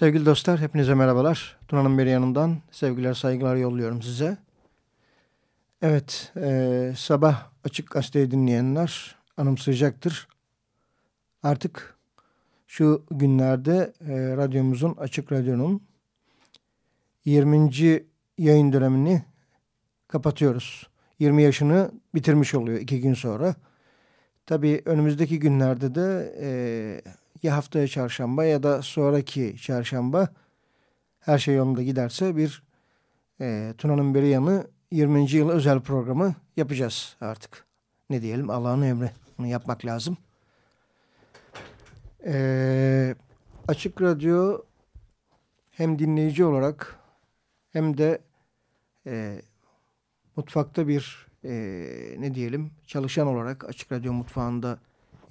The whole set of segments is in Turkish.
Sevgili dostlar, hepinize merhabalar. Tuna'nın beri yanından sevgiler, saygılar yolluyorum size. Evet, e, sabah Açık Gazete'yi dinleyenler anımsayacaktır. Artık şu günlerde e, radyomuzun, Açık Radyo'nun 20. yayın dönemini kapatıyoruz. 20 yaşını bitirmiş oluyor iki gün sonra. Tabii önümüzdeki günlerde de e, ya haftaya çarşamba ya da sonraki çarşamba her şey yolunda giderse bir e, Tuna'nın beri yanı 20. yıl özel programı yapacağız artık. Ne diyelim Allah'ın emri. Bunu yapmak lazım. E, açık Radyo hem dinleyici olarak hem de e, mutfakta bir e, ne diyelim çalışan olarak Açık Radyo mutfağında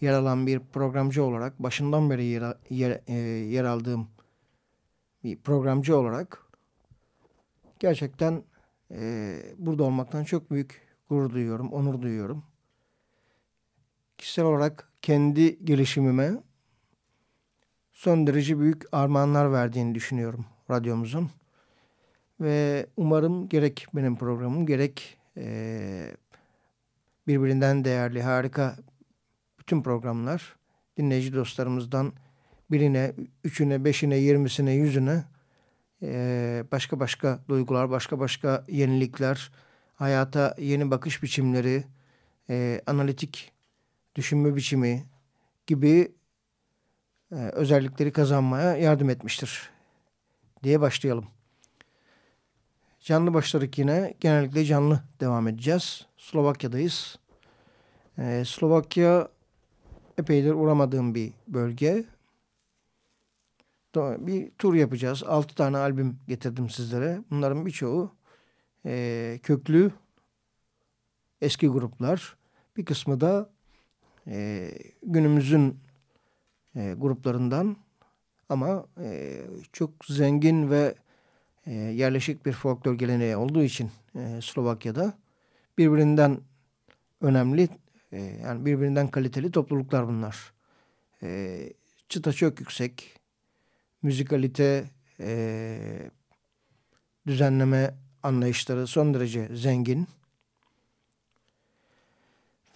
yer alan bir programcı olarak başından beri yer, yer, e, yer aldığım bir programcı olarak gerçekten e, burada olmaktan çok büyük gurur duyuyorum, onur duyuyorum. Kişisel olarak kendi gelişimime son derece büyük armağanlar verdiğini düşünüyorum radyomuzun. Ve umarım gerek benim programım gerek e, birbirinden değerli harika tüm programlar dinleyici dostlarımızdan birine, üçüne, beşine, yirmisine, yüzüne başka başka duygular, başka başka yenilikler, hayata yeni bakış biçimleri, analitik düşünme biçimi gibi özellikleri kazanmaya yardım etmiştir diye başlayalım. Canlı başladık yine. Genellikle canlı devam edeceğiz. Slovakya'dayız. Ee, Slovakya epeydir uğramadığım bir bölge. Bir tur yapacağız. Altı tane albüm getirdim sizlere. Bunların birçoğu e, köklü eski gruplar. Bir kısmı da e, günümüzün e, gruplarından ama e, çok zengin ve e, yerleşik bir folklor geleneği olduğu için e, Slovakya'da birbirinden önemli e, yani birbirinden kaliteli topluluklar bunlar. E, çıta çok yüksek, müzikalite, e, düzenleme anlayışları son derece zengin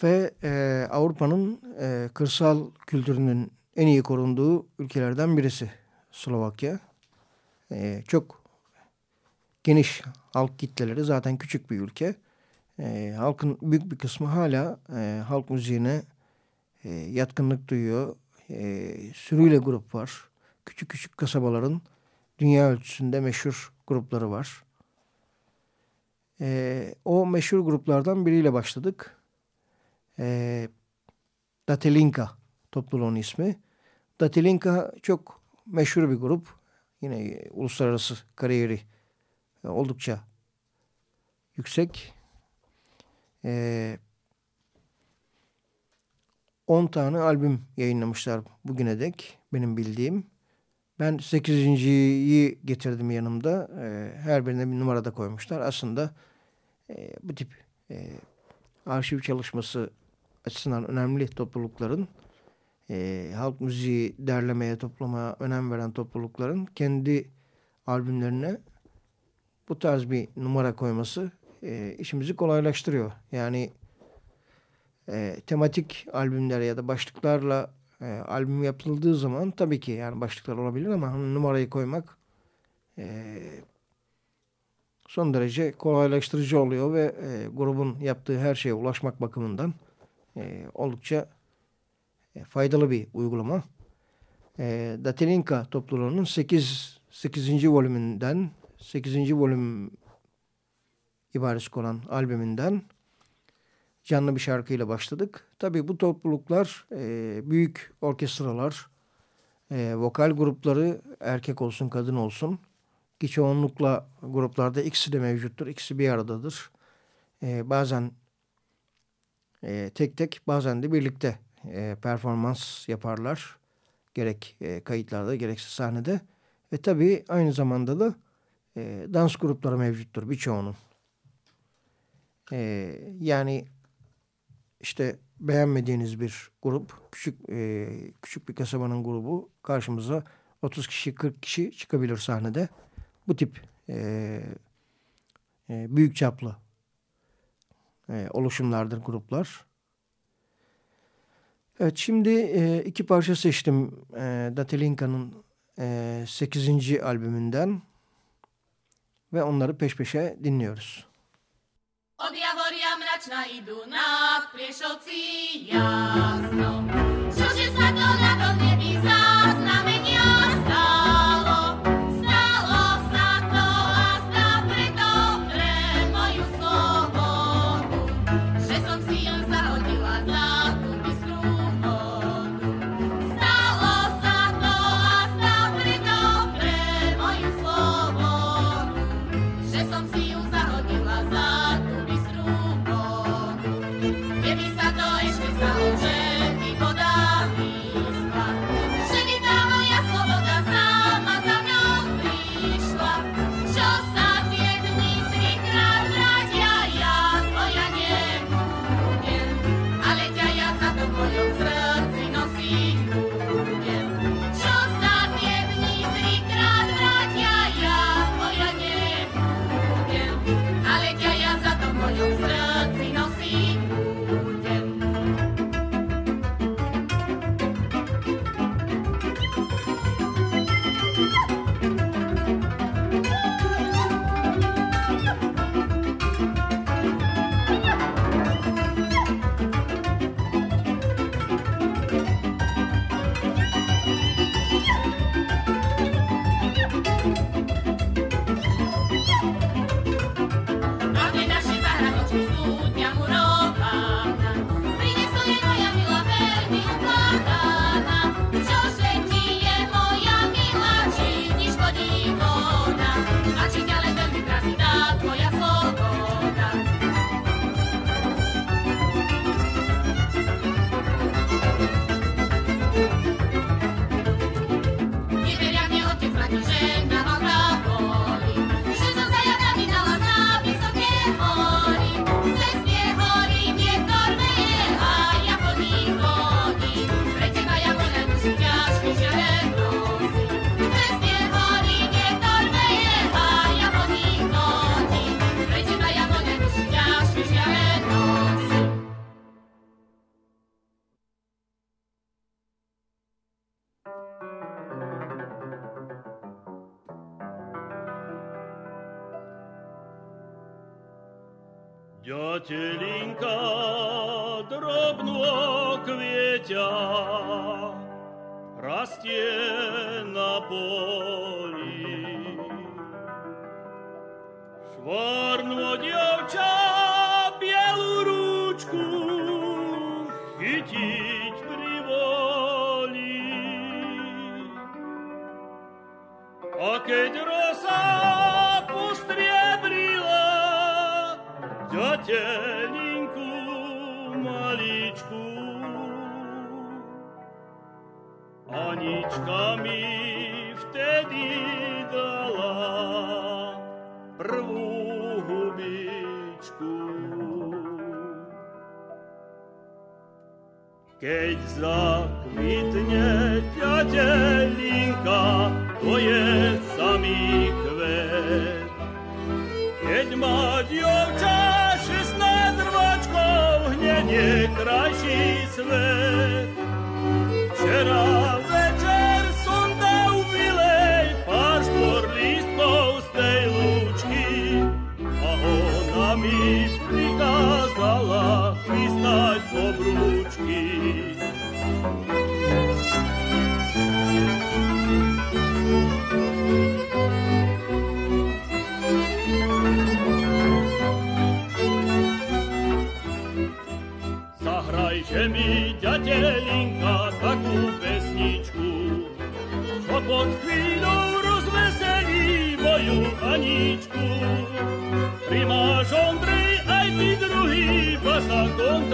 ve e, Avrupa'nın e, kırsal kültürünün en iyi korunduğu ülkelerden birisi Slovakya. E, çok geniş halk kitleleri zaten küçük bir ülke. E, halkın büyük bir kısmı hala e, halk müziğine e, yatkınlık duyuyor. E, sürüyle grup var. Küçük küçük kasabaların dünya ölçüsünde meşhur grupları var. E, o meşhur gruplardan biriyle başladık. E, Datelinka topluluğun ismi. Datelinka çok meşhur bir grup. Yine uluslararası kariyeri oldukça yüksek. Ee, 10 tane albüm yayınlamışlar bugüne dek benim bildiğim. Ben 8.yi getirdim yanımda. Ee, her birine bir numara da koymuşlar. Aslında e, bu tip e, arşiv çalışması açısından önemli toplulukların e, halk müziği derlemeye, toplamaya önem veren toplulukların kendi albümlerine bu tarz bir numara koyması e, işimizi kolaylaştırıyor. Yani e, tematik albümler ya da başlıklarla e, albüm yapıldığı zaman tabii ki yani başlıklar olabilir ama numarayı koymak e, son derece kolaylaştırıcı oluyor ve e, grubun yaptığı her şeye ulaşmak bakımından e, oldukça e, faydalı bir uygulama. E, Datelinka topluluğunun 8. 8. volümünden 8. volüm ibaresi olan albümünden canlı bir şarkıyla başladık. Tabii bu topluluklar e, büyük orkestralar, e, vokal grupları erkek olsun kadın olsun ki çoğunlukla gruplarda ikisi de mevcuttur. İkisi bir aradadır. E, bazen e, tek tek bazen de birlikte e, performans yaparlar. Gerek e, kayıtlarda gerekse sahnede. Ve tabii aynı zamanda da e, dans grupları mevcuttur birçoğunun. E, yani işte beğenmediğiniz bir grup, küçük e, küçük bir kasabanın grubu karşımıza 30 kişi 40 kişi çıkabilir sahnede. Bu tip e, e, büyük çaplı e, oluşumlardır gruplar. Evet şimdi e, iki parça seçtim e, Datelinka'nın e, 8. albümünden ve onları peş peşe dinliyoruz. Od mračna idu na pliešovci jasno. Čože sa to na to дробного кветя Расте на полі. Шварнула дівча білу ручку Хитить приволі. А кеть роса постребрила Тетеленьку Anička mi vtedy dala prvú hubičku. Keď zakvitne ťatelinka, to je samý kvet. Keď má dievča 16 rvačkov, hneď je krajší svet.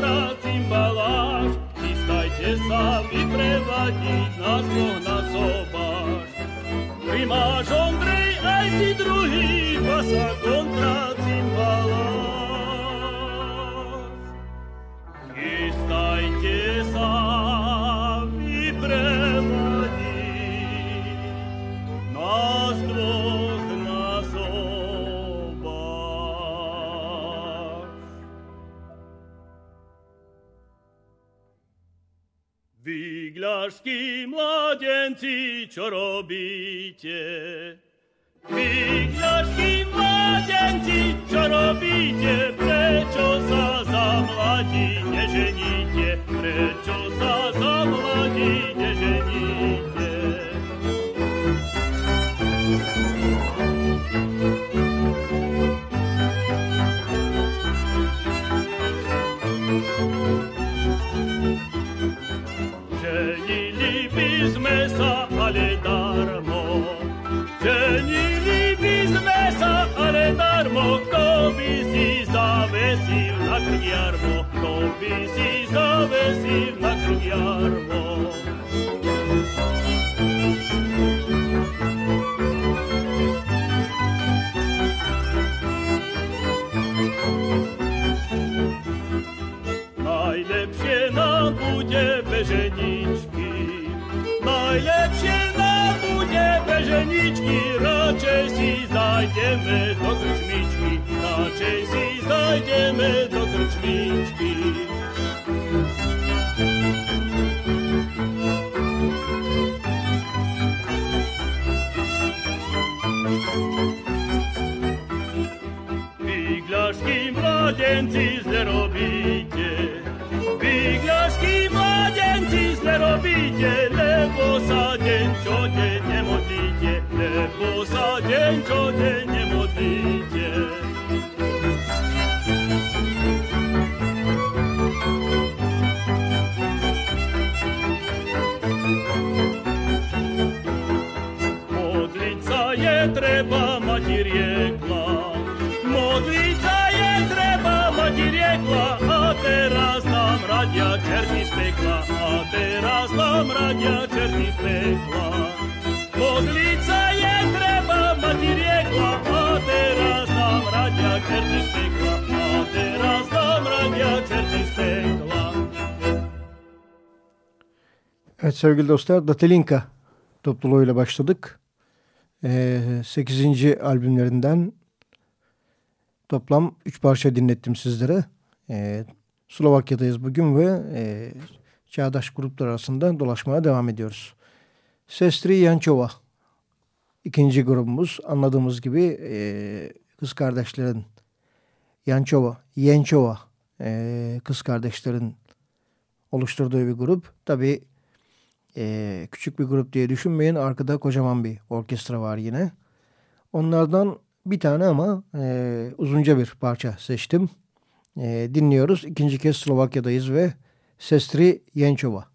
Kontra cymbaláš, chystajte sa vyprevadiť nás dvoch na sobáš. Primáš Ondrej, aj ty druhý, basa kontra cymbaláš. Mladenci, čo robíte? Vygľašky mladenci, čo robíte? Prečo sa za mladí neženíte? Prečo sa za na kruk. Najlepsze na budzie beżeniczki, najlepsze na budzie beżeniczki, raczej si zajdziemy do krzyżmiczki, raczej si zajdziemy do krzyżmiczki. Mladenci zle robíte. Zle robíte, lebo sa deň čo deň nemodlíte. Lebo sa deň čo deň nám radia čerti z pekla. A teraz nám radia čerti z pekla. Modliť sa je treba, mati riekla. A teraz nám radia čerti z pekla. A teraz nám radia čerti z pekla. Evet sevgili dostlar Datelinka topluluğuyla başladık. Ee, 8. albümlerinden toplam 3 parça dinlettim sizlere. Ee, Slovakya'dayız bugün ve e, çağdaş gruplar arasında dolaşmaya devam ediyoruz. Sestri Yançova ikinci grubumuz anladığımız gibi e, kız kardeşlerin Yançova, Yençova e, kız kardeşlerin oluşturduğu bir grup. Tabii e, küçük bir grup diye düşünmeyin. Arkada kocaman bir orkestra var yine. Onlardan bir tane ama e, uzunca bir parça seçtim. E, dinliyoruz. İkinci kez Slovakya'dayız ve Sestri Yençova.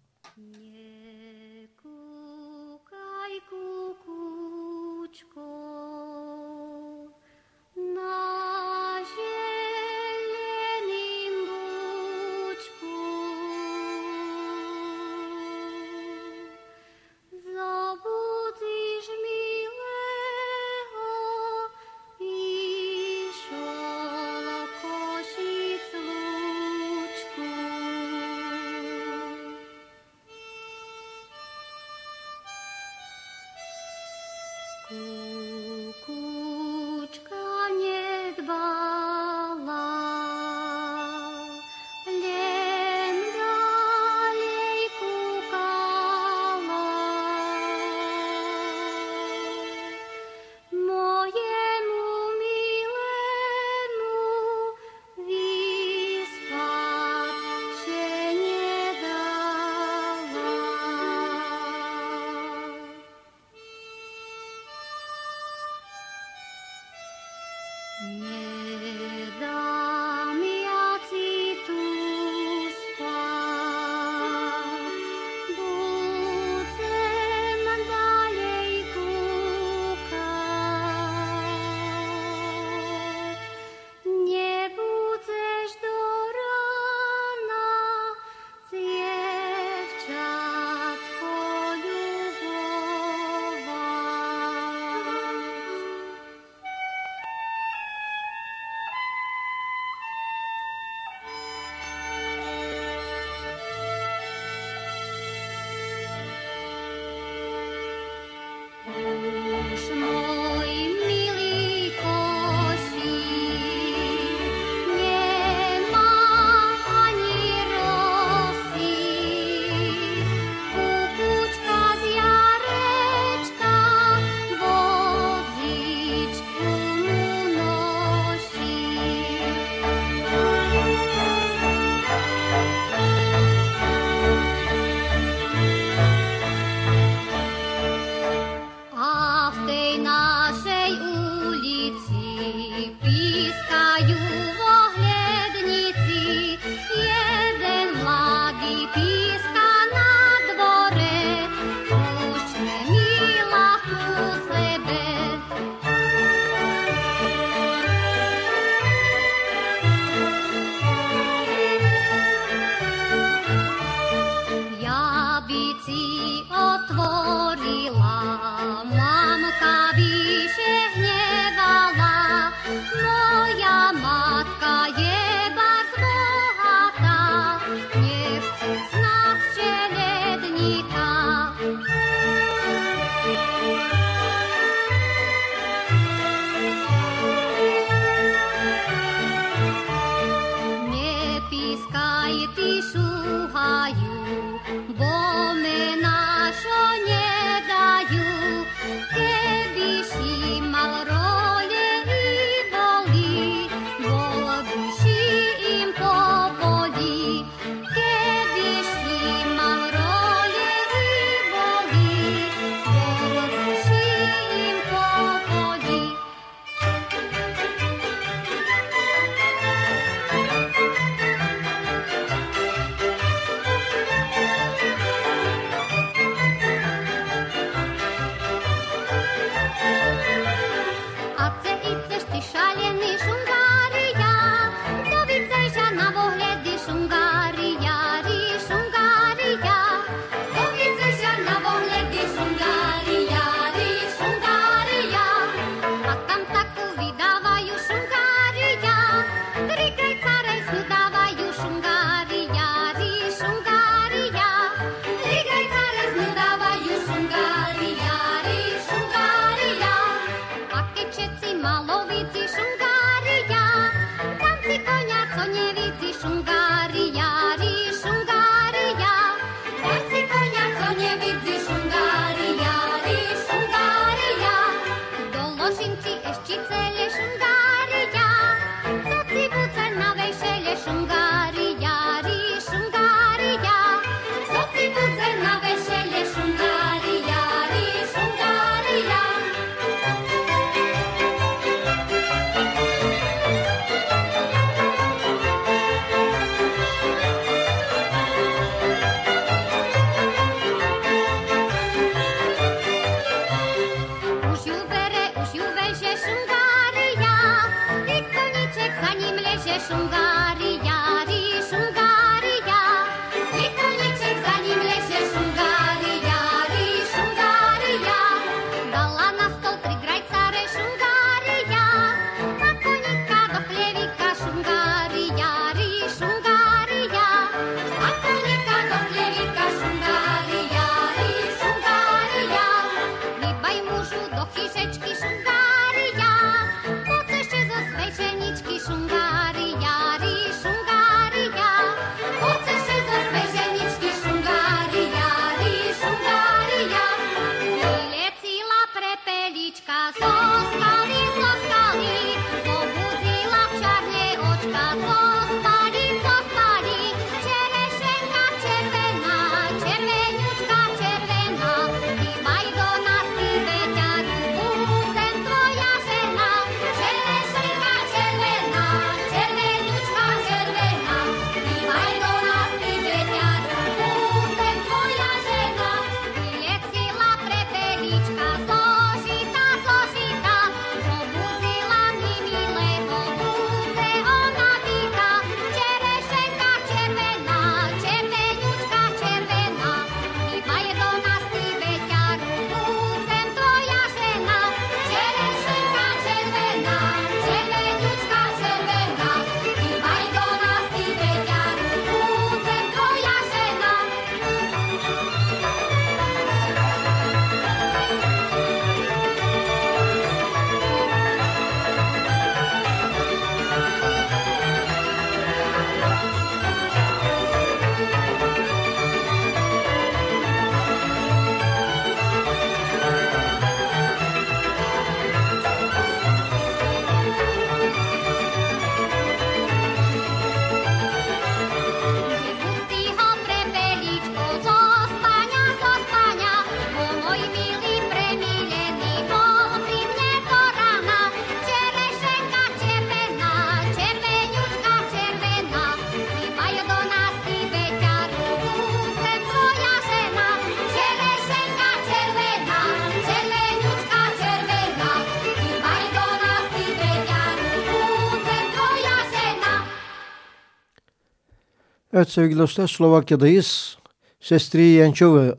Evet sevgili dostlar Slovakya'dayız. Sestri Yançova,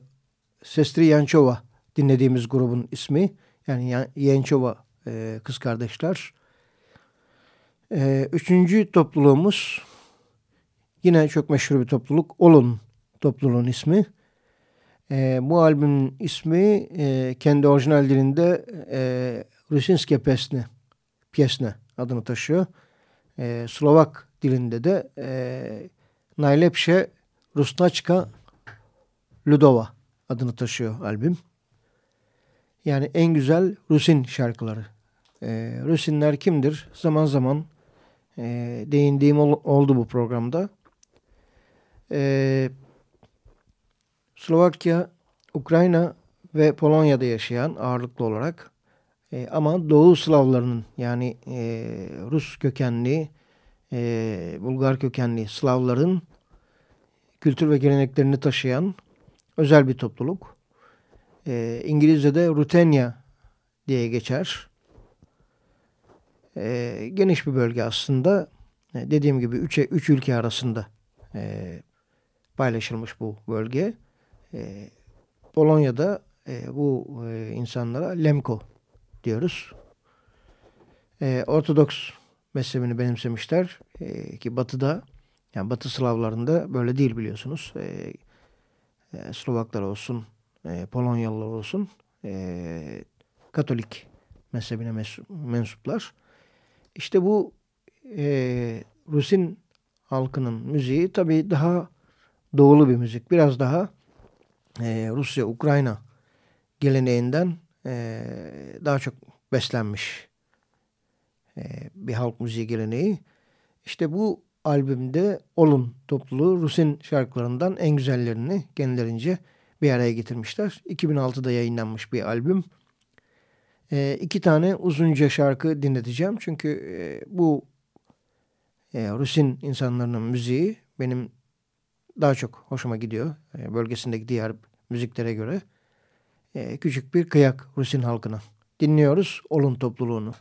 Sestri Yançova dinlediğimiz grubun ismi. Yani Yançova e, kız kardeşler. E, üçüncü topluluğumuz yine çok meşhur bir topluluk. Olun topluluğun ismi. E, bu albümün ismi e, kendi orijinal dilinde e, Rusinske Pesne, Piyesne adını taşıyor. E, Slovak dilinde de e, Najlepše Rusnaçka Ludova adını taşıyor albüm. Yani en güzel Rusin şarkıları. Ee, Rusinler kimdir? Zaman zaman e, değindiğim ol, oldu bu programda. Ee, Slovakya, Ukrayna ve Polonya'da yaşayan ağırlıklı olarak e, ama Doğu Slavlarının yani e, Rus kökenli e, Bulgar kökenli Slavların kültür ve geleneklerini taşıyan özel bir topluluk. E, İngilizce'de Rutenia diye geçer. E, geniş bir bölge aslında. E, dediğim gibi 3 üç ülke arasında e, paylaşılmış bu bölge. E, Polonya'da e, bu e, insanlara Lemko diyoruz. E, Ortodoks mezhebini benimsemişler. E, ki batıda yani batı Slavlarında böyle değil biliyorsunuz. E, e, Slovaklar olsun, e, Polonyalılar olsun e, Katolik mezhebine mensuplar. İşte bu e, Rusin halkının müziği tabii daha doğulu bir müzik. Biraz daha e, Rusya-Ukrayna geleneğinden e, daha çok beslenmiş e, bir halk müziği geleneği. İşte bu albümde Olun topluluğu Rusin şarkılarından en güzellerini kendilerince bir araya getirmişler. 2006'da yayınlanmış bir albüm. E, iki tane uzunca şarkı dinleteceğim. Çünkü e, bu e, Rusin insanların müziği benim daha çok hoşuma gidiyor. E, bölgesindeki diğer müziklere göre. E, küçük bir kıyak Rusin halkına. Dinliyoruz Olun topluluğunu.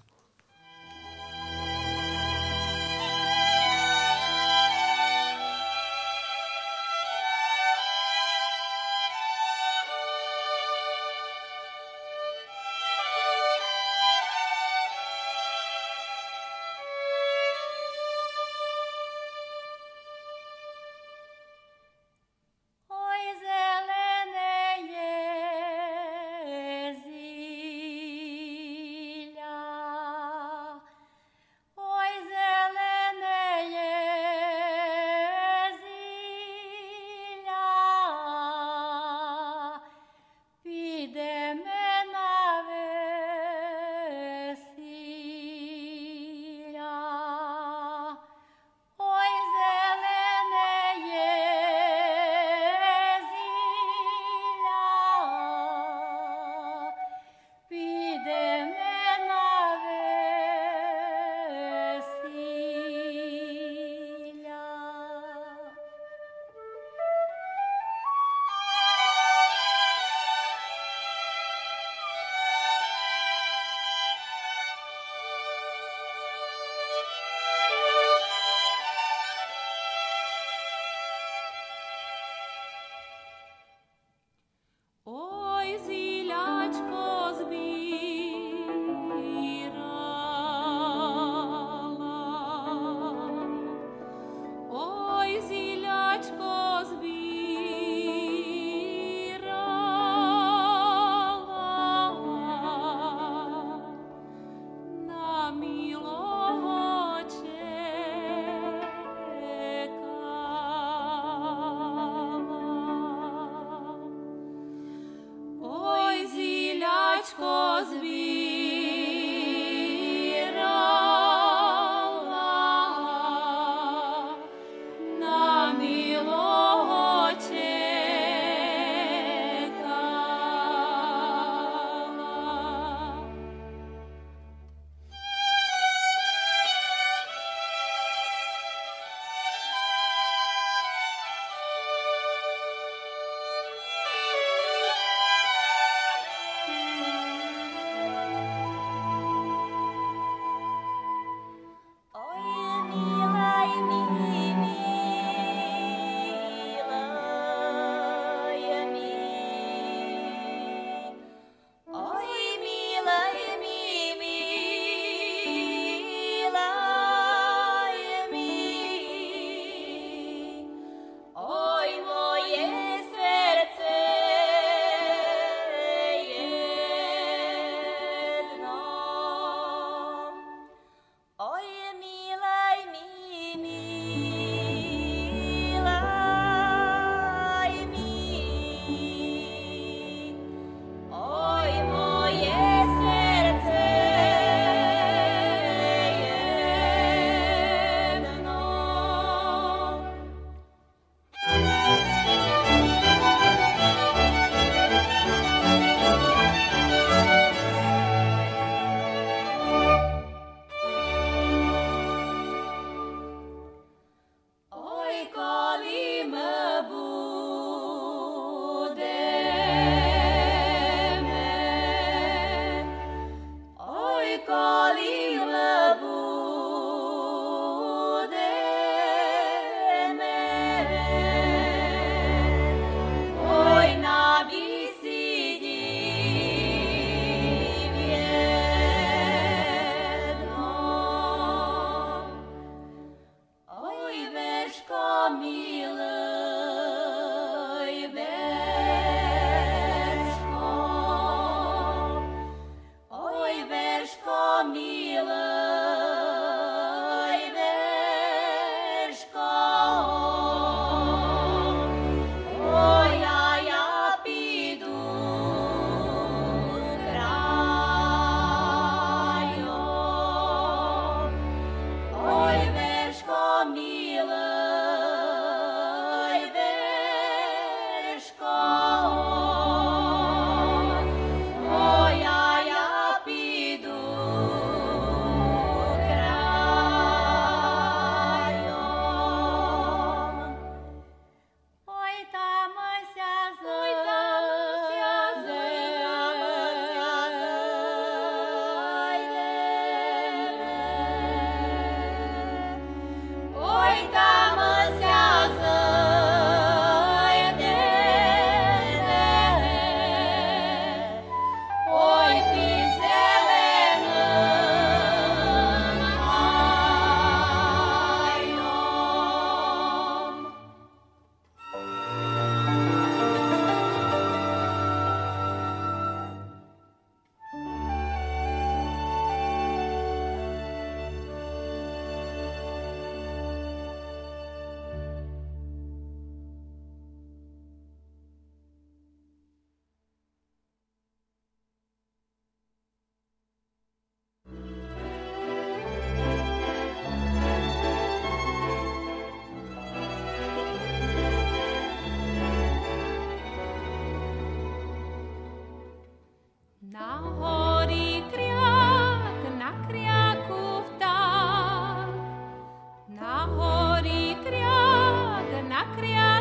crear.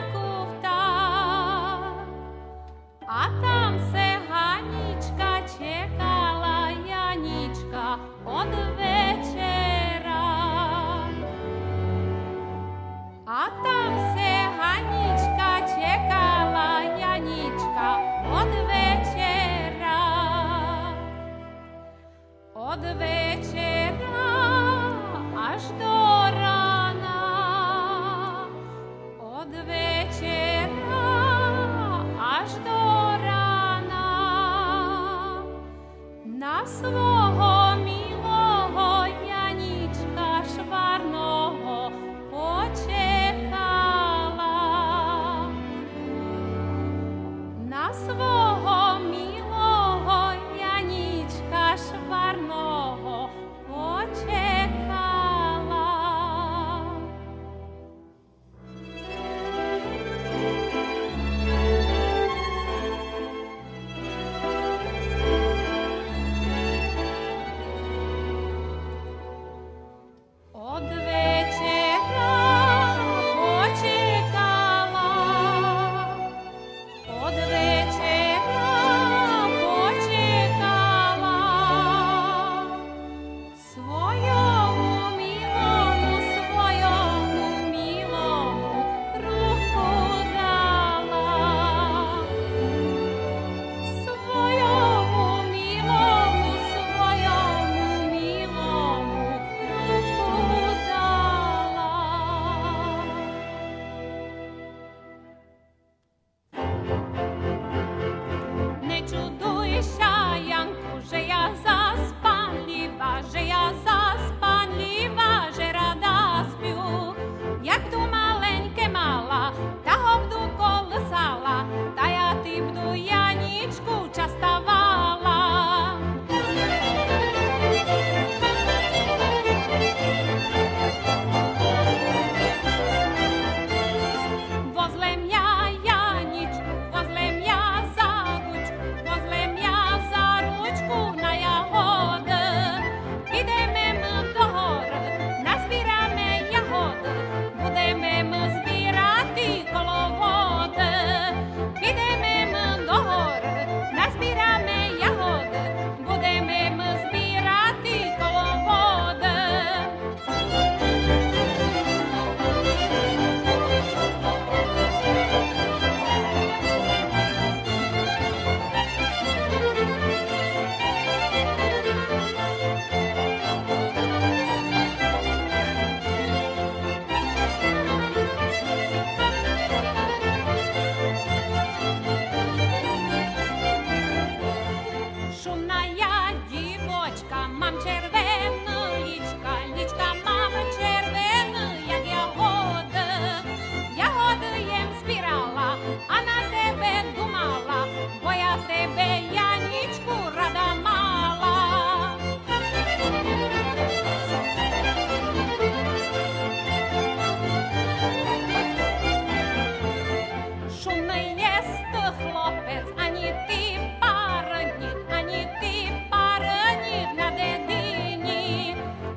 просто хлопець, ані ти а не ти параніт на дитині.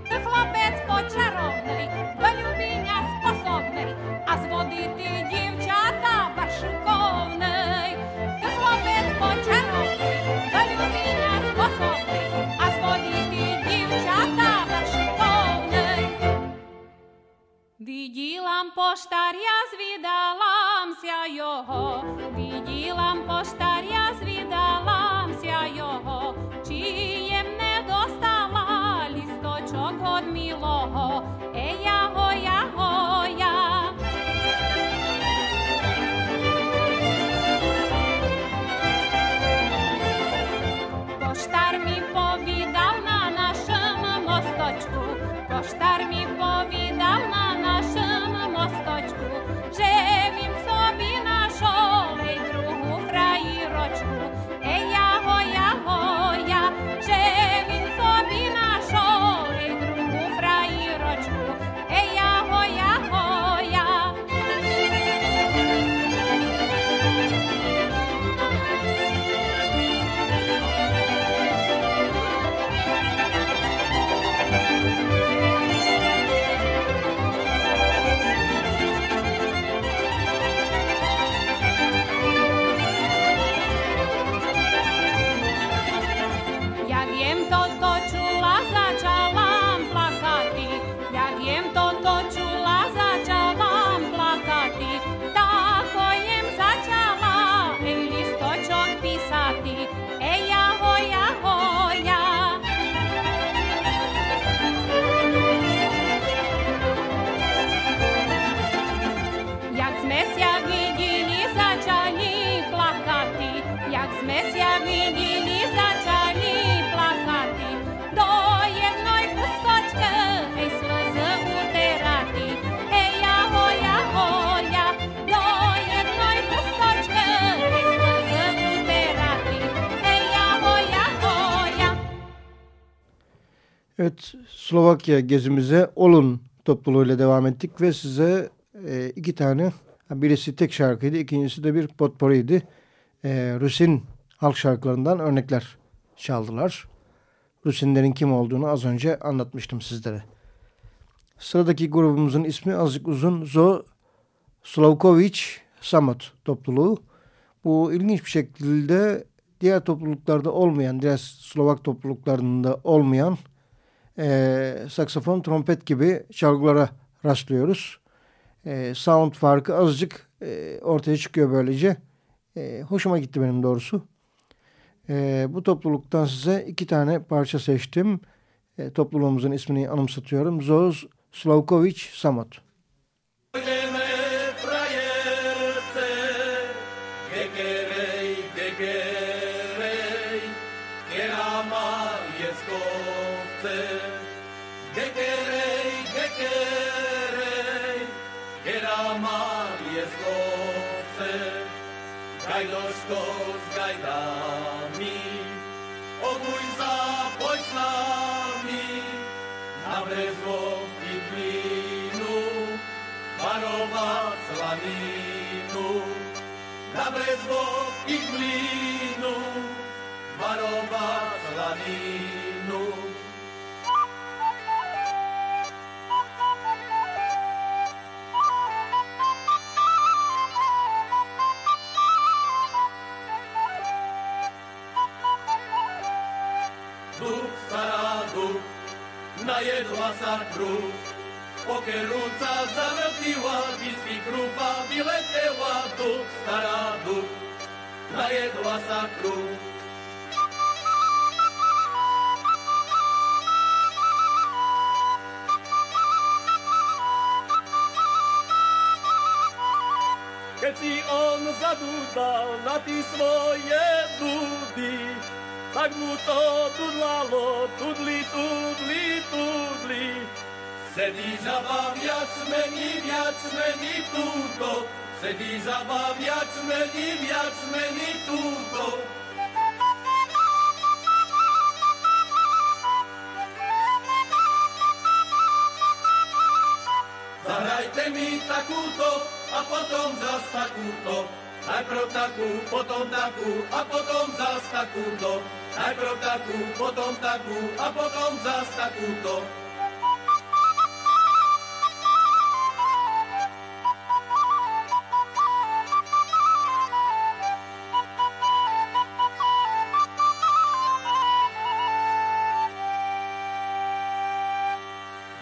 Ти хлопець почаровний, до любіння способний, а зводити дітей. Vidílam poštaria, zvidalam sia joho, vidílam poštaria, zvidalam sia joho, čijem ne dostala listočok od miloho, e jaho, jaho, ja. Poštar mi povidal na našem mostočku, poštar mi povidal much. Evet, Slovakya gezimize Olun topluluğuyla devam ettik ve size e, iki tane, birisi tek şarkıydı, ikincisi de bir potporiydi. E, Rusin halk şarkılarından örnekler çaldılar. Rusinlerin kim olduğunu az önce anlatmıştım sizlere. Sıradaki grubumuzun ismi azıcık uzun. Zo Slavkovic Samot topluluğu. Bu ilginç bir şekilde diğer topluluklarda olmayan, diğer Slovak topluluklarında olmayan e, saksafon, trompet gibi çalgılara rastlıyoruz. E, sound farkı azıcık e, ortaya çıkıyor böylece. E, hoşuma gitti benim doğrusu. E, bu topluluktan size iki tane parça seçtim. E, topluluğumuzun ismini anımsatıyorum. Zoz Slavkovic Samot. camino, na brezbo i klínu, varovať lanínu. Dúb, stará dúb, na jedla sa krúb, Pokerúca zavrtila, vždycky krupa vyletela tu stará duch. Najedla sa kruh. Keď si on zadúdal na ty svoje dúdy, tak mu to tudlalo, tudli, tudli, tudli. Sedí zabaviac mení, viac mení túto, sedí zabaviac mení, viac mení túto. Zahrajte mi takúto a potom zas takúto, najprv takú, potom takú a potom zas takúto. Najprv takú, potom takú a potom zas takúto.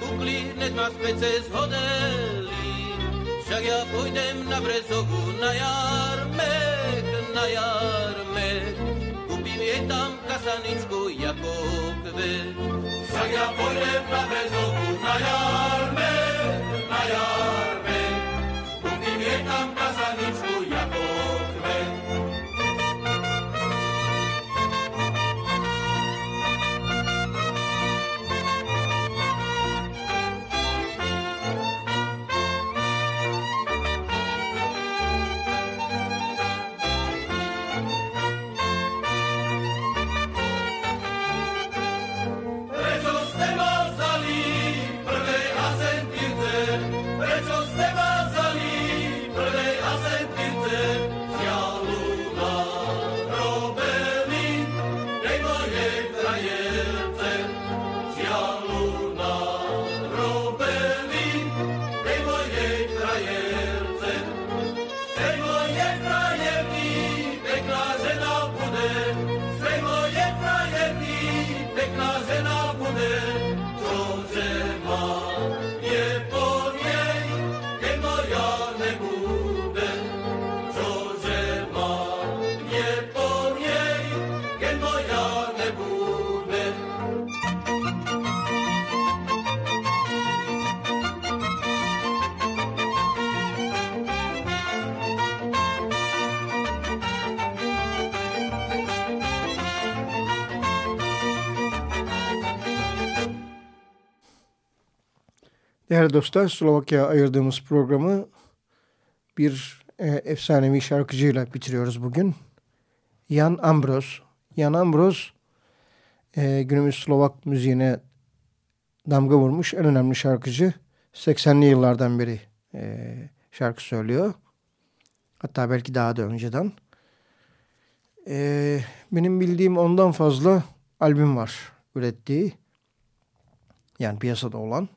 kukli, hneď ma z pece zhodeli. Však ja pôjdem na Brezovu na jarmek, na jarmek, kúpim jej tam kasaničku jako kvet. Však ja pôjdem na Brezovu na jarmek, na jarmek, Değerli dostlar, Slovakya ayırdığımız programı bir e, efsanevi şarkıcıyla bitiriyoruz bugün. Jan Ambros. Jan Ambros e, günümüz Slovak müziğine damga vurmuş en önemli şarkıcı. 80'li yıllardan beri e, şarkı söylüyor. Hatta belki daha da önceden. E, benim bildiğim ondan fazla albüm var ürettiği. Yani piyasada olan.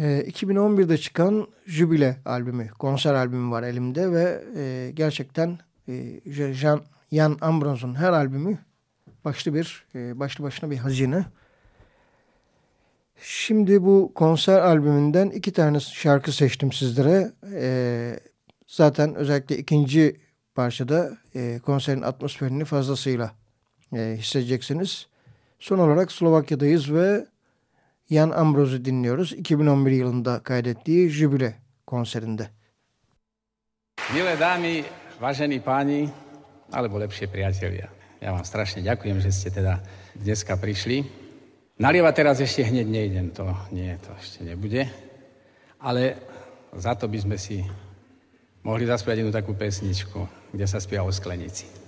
E, 2011'de çıkan Jubile albümü, konser albümü var elimde ve e, gerçekten e, Jan, Jan Ambros'un her albümü başlı bir e, başlı başına bir hazine. Şimdi bu konser albümünden iki tane şarkı seçtim sizlere. E, zaten özellikle ikinci parçada e, konserin atmosferini fazlasıyla hissedeceksiniz. Son olarak Slovakya'dayız ve Jan Ambros'u dinliyoruz. 2011 yılında kaydettiği Jubile konserinde. Milé dámy, vážení páni, alebo lepšie priatelia. Ja vám strašne ďakujem, že ste teda dneska prišli. Nalieva teraz ešte hneď nejdem, to nie, to ešte nebude. Ale za to by sme si mohli zaspievať jednu takú pesničku, kde sa spieva o sklenici.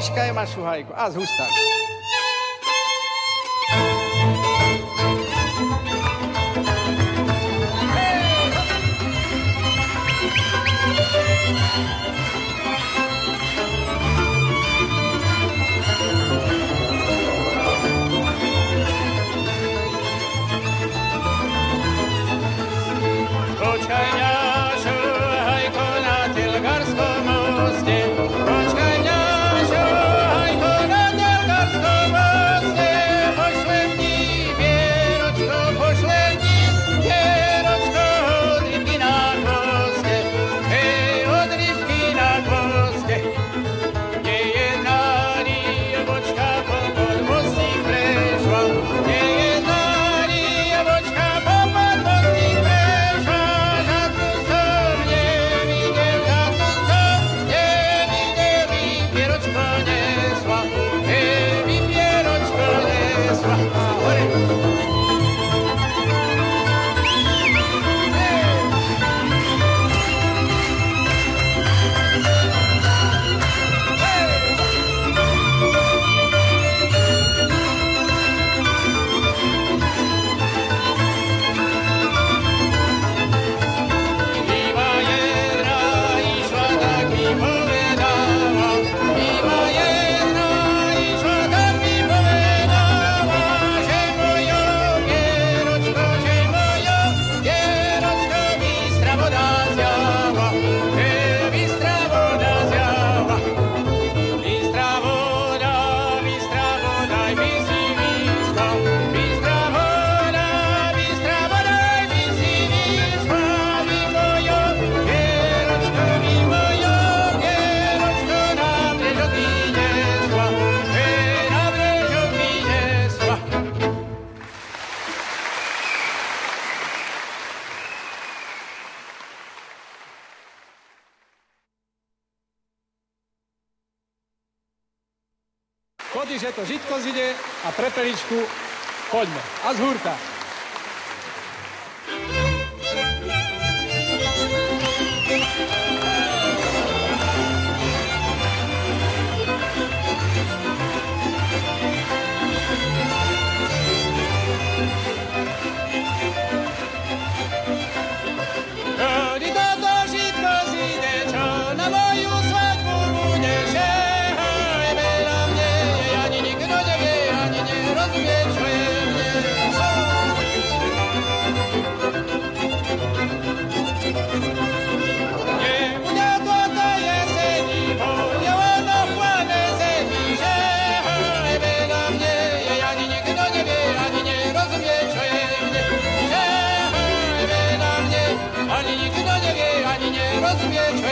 Kochka je Mashuhaiko. Ah, Rusta. A prepeličku poďme. A z hurta. Evet,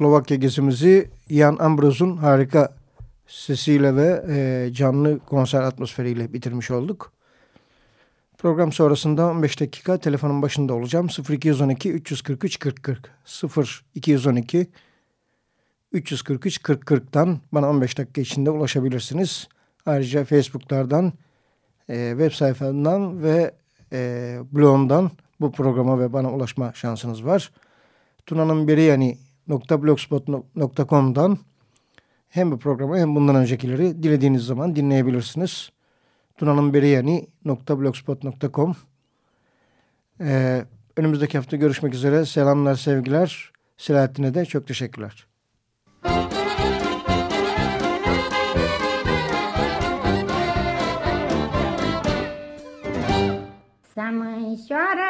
Slovakya gezimizi Ian Ambros'un harika sesiyle ve e, canlı konser atmosferiyle bitirmiş olduk. Program sonrasında 15 dakika telefonun başında olacağım. 0212 343 4040 0212 343 4040'dan bana 15 dakika içinde ulaşabilirsiniz. Ayrıca Facebook'lardan, e, web sayfamdan ve e, blogumdan bu programa ve bana ulaşma şansınız var tunanınberiyani.blogspot.com'dan hem bu programı hem bundan öncekileri dilediğiniz zaman dinleyebilirsiniz. tunanınberiyani.blogspot.com ee, önümüzdeki hafta görüşmek üzere. Selamlar, sevgiler. Selahattin'e de çok teşekkürler. Să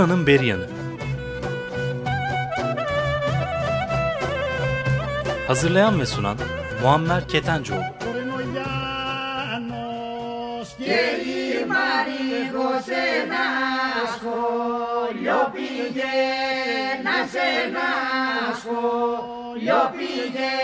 Tuna'nın Beryanı Hazırlayan ve sunan Muammer Ketencoğlu. Yo pillé